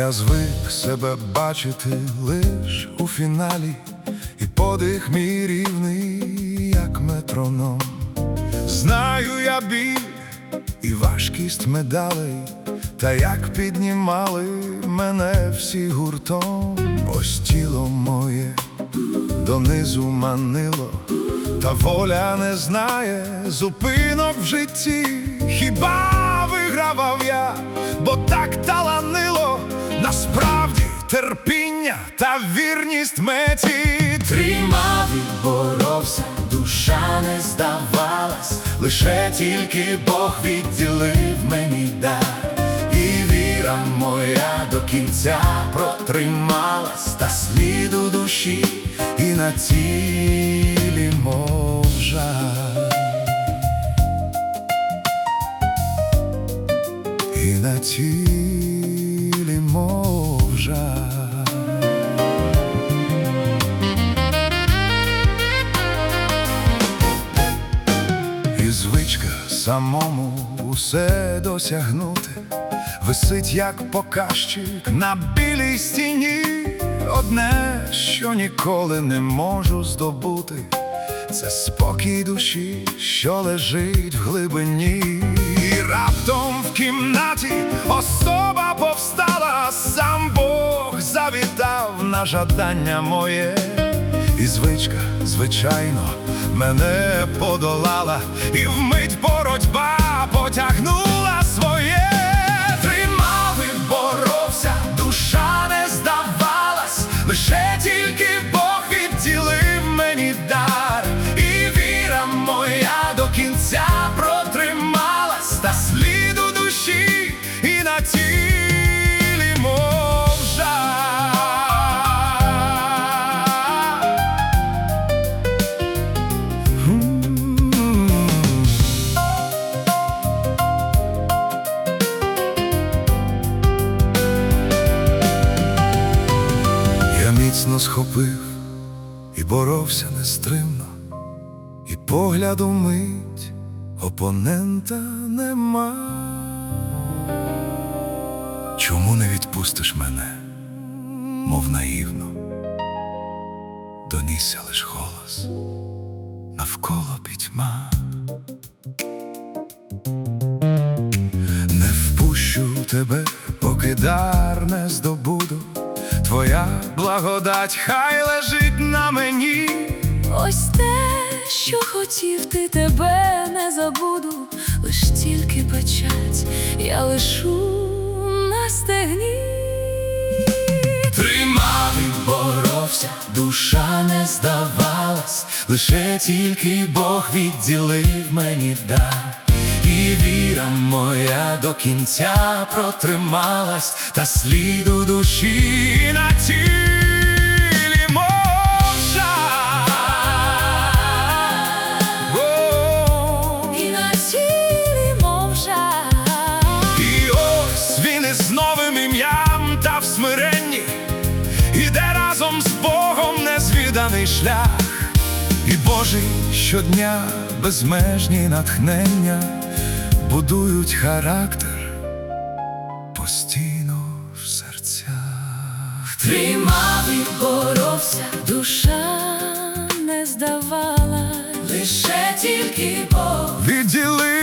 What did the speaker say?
Я звик себе бачити лиш у фіналі, і подих мій рівний, як метроном. Знаю я біль і важкість медалей, та як піднімали мене всі гуртом, ось тіло моє донизу манило, та воля не знає зупинок в житті. Хіба вигравав я, бо так терпіння та вірність меті. Тримав і боровся, душа не здавалась, лише тільки Бог відділив мені дар, і віра моя до кінця протрималась, та слід у душі і на тілі мов. І на тілі мов жаль. І звичка самому усе досягнути, висить як показчик на білій стіні. Одне, що ніколи не можу здобути, це спокій душі, що лежить в глибині. І раптом в кімнаті особа повстала, сам жадання моє. І звичка, звичайно, мене подолала, і вмить боротьба потягнула своє. Тримав і боровся, душа не здавалась, лише міцно схопив і боровся нестримно, і погляду мить опонента нема. Чому не відпустиш мене, мов наївно? Донісся лиш голос, навколо пітьма. Не впущу тебе, поки дар не здобуду. Твоя благодать хай лежить на мені. Ось те, що хотів ти тебе не забуду, лиш тільки печать я лишу на стегні. Тримав і боровся, душа не здавалась, лише тільки Бог відділив мені дар. І віра моя до кінця протрималась, та слід у душі на тілі мов жаль. О, І на тілі мов жаль. І ось він із новим ім'ям та в смиренні іде разом з Богом незвіданий шлях, і Божий щодня безмежні натхнення будують характер постійно в серцях. Тримав і боровся, душа не здавала, лише тільки Бог Відділив